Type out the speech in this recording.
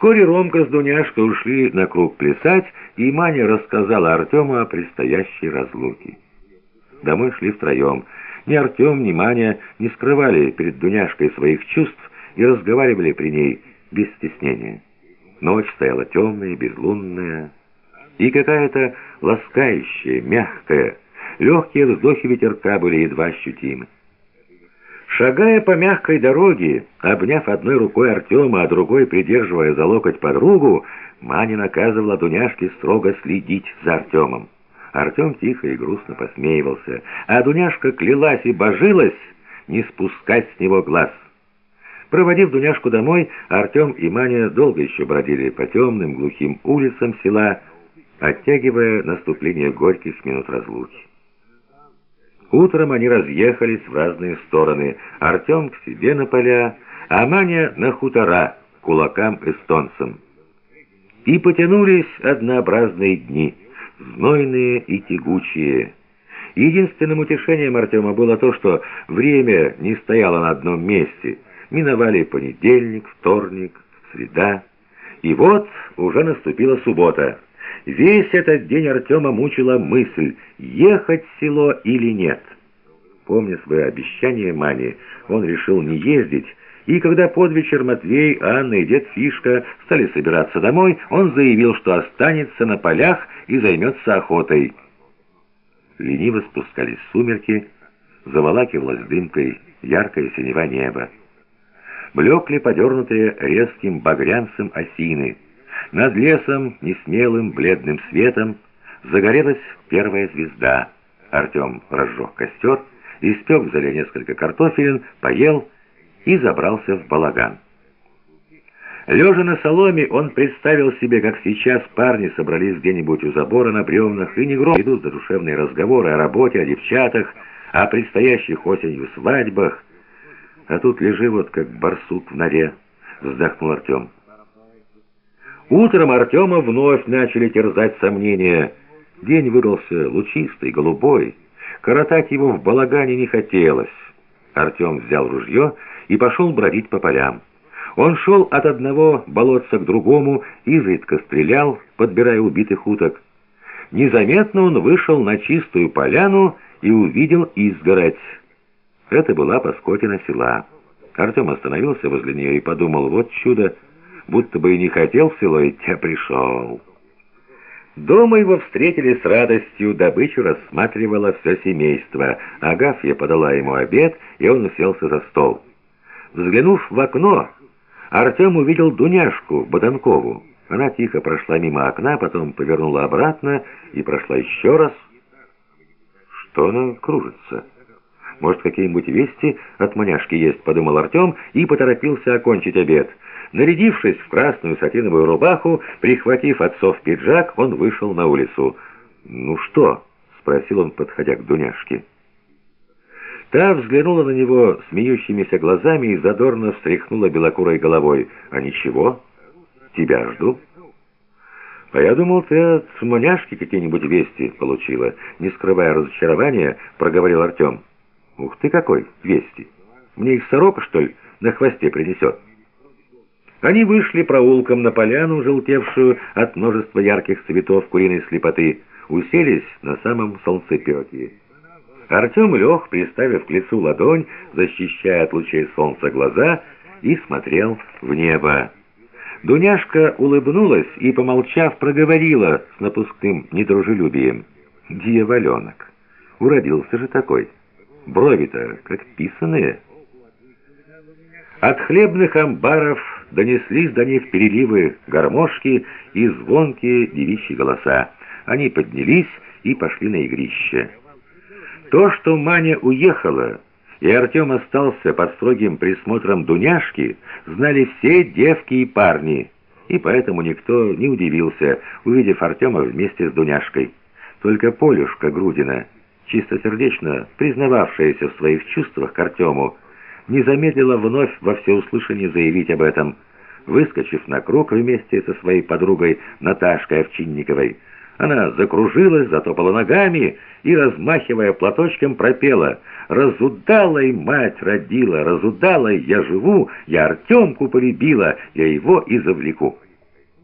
Вскоре Ромка с Дуняшкой ушли на круг плясать, и Маня рассказала Артему о предстоящей разлуке. Домой шли втроем. Ни Артем, ни Маня не скрывали перед Дуняшкой своих чувств и разговаривали при ней без стеснения. Ночь стояла темная, безлунная, и какая-то ласкающая, мягкая, легкие вздохи ветерка были едва ощутимы. Шагая по мягкой дороге, обняв одной рукой Артема, а другой придерживая за локоть подругу, Маня наказывала Дуняшке строго следить за Артемом. Артем тихо и грустно посмеивался, а Дуняшка клялась и божилась не спускать с него глаз. Проводив Дуняшку домой, Артем и Маня долго еще бродили по темным глухим улицам села, оттягивая наступление горьких минут разлуки. Утром они разъехались в разные стороны. Артем к себе на поля, а Маня на хутора, кулакам-эстонцам. И потянулись однообразные дни, знойные и тягучие. Единственным утешением Артема было то, что время не стояло на одном месте. Миновали понедельник, вторник, среда. И вот уже наступила суббота. Весь этот день Артема мучила мысль, ехать в село или нет. Помня свое обещание маме, он решил не ездить, и когда под вечер Матвей, Анна и дед Фишка стали собираться домой, он заявил, что останется на полях и займется охотой. Лениво спускались сумерки, заволакивалась дымкой яркое синева небо. Блекли подернутые резким багрянцем осины — над лесом несмелым бледным светом загорелась первая звезда. Артем разжег костер, испек в зале несколько картофелин, поел и забрался в балаган. Лежа на соломе, он представил себе, как сейчас парни собрались где-нибудь у забора на бревнах и негромко идут за душевные разговоры о работе, о девчатах, о предстоящих осенью свадьбах. А тут лежи вот как барсук в норе, вздохнул Артем. Утром Артема вновь начали терзать сомнения. День выдался лучистый, голубой. Коротать его в балагане не хотелось. Артем взял ружье и пошел бродить по полям. Он шел от одного болотца к другому, изредка стрелял, подбирая убитых уток. Незаметно он вышел на чистую поляну и увидел изгородь. Это была Паскотина села. Артем остановился возле нее и подумал, вот чудо, будто бы и не хотел в село идти, а пришел. Дома его встретили с радостью, добычу рассматривало все семейство. Агафья подала ему обед, и он уселся за стол. Взглянув в окно, Артем увидел Дуняшку Боданкову. Она тихо прошла мимо окна, потом повернула обратно и прошла еще раз. Что она кружится? Может, какие-нибудь вести от маняшки есть, подумал Артем и поторопился окончить обед. Нарядившись в красную сатиновую рубаху, прихватив отцов пиджак, он вышел на улицу. «Ну что?» — спросил он, подходя к Дуняшке. Та взглянула на него смеющимися глазами и задорно встряхнула белокурой головой. «А ничего? Тебя жду». «А я думал, ты от маняшки какие-нибудь вести получила». Не скрывая разочарования, проговорил Артем. «Ух ты какой, вести! Мне их сорока, что ли, на хвосте принесет?» Они вышли проулком на поляну, желтевшую от множества ярких цветов куриной слепоты, уселись на самом солнцепеке. Артем лег, приставив к лицу ладонь, защищая от лучей солнца глаза, и смотрел в небо. Дуняшка улыбнулась и, помолчав, проговорила с напускным недружелюбием. «Дьяволенок! Уродился же такой! Брови-то как писаные!» От хлебных амбаров донеслись до них переливы гармошки и звонкие девичьи голоса. Они поднялись и пошли на игрище. То, что Маня уехала, и Артем остался под строгим присмотром Дуняшки, знали все девки и парни, и поэтому никто не удивился, увидев Артема вместе с Дуняшкой. Только Полюшка Грудина, чистосердечно признававшаяся в своих чувствах к Артему, не замедлила вновь во всеуслышание заявить об этом. Выскочив на круг вместе со своей подругой Наташкой Овчинниковой, она закружилась, затопала ногами и, размахивая платочком, пропела «Разудалой мать родила, разудалой я живу, я Артемку полюбила, я его и завлеку».